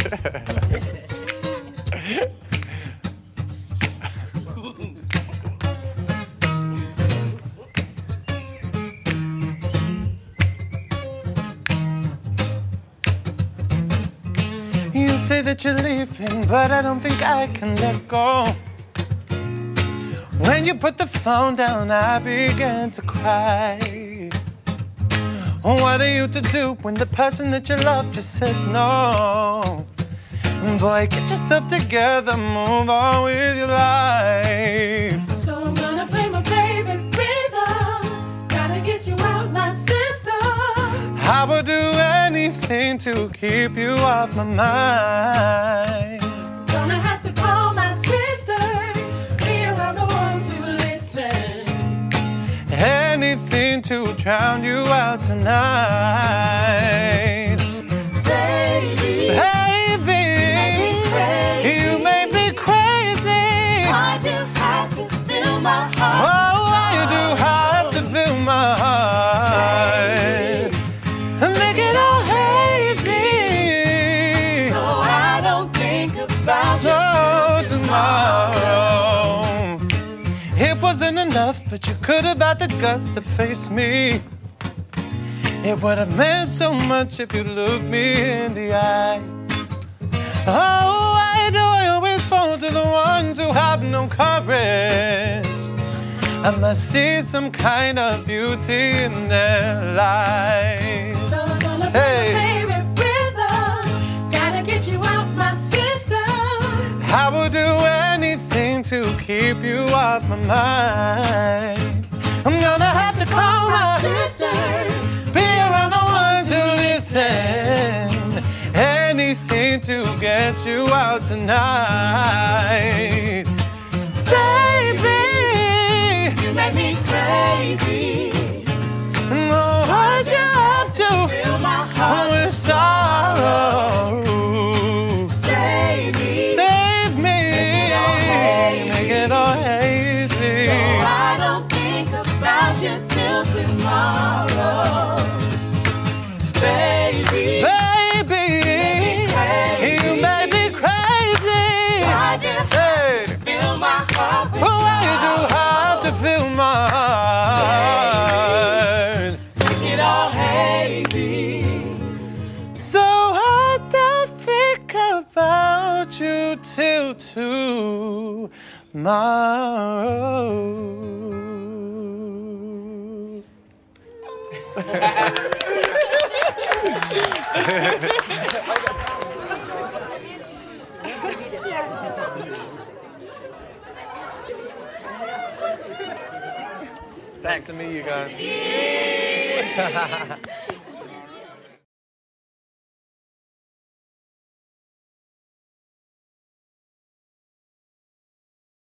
You say that you're leaving, but I don't think I can let go. When you put the phone down, I began to cry. Oh, what are you to do when the person that you love just says no? Boy, get yourself together, move on with your life. So I'm gonna play my favorite rhythm. Gotta get you out my system. I would do anything to keep you off my mind. Anything to drown you out tonight. Baby, Baby, you make me crazy. why'd you have to fill my heart? Oh, why you do enough, but you could have had the guts to face me. It would have meant so much if you looked me in the eyes. Oh, why do I always fall to the ones who have no courage? I must see some kind of beauty in their lives. So I'm gonna Hey. rhythm. Gotta get you out my system. I would anything to keep you off my mind. I'm gonna have to call my sisters. be around the ones who listen. Anything to get you out tonight. You till tomorrow. Baby, you me crazy. why'd you Hey, fill my heart with why did you have to fill my heart? Make it all hazy. So I don't think about you till tomorrow. Thanks to meet you guys.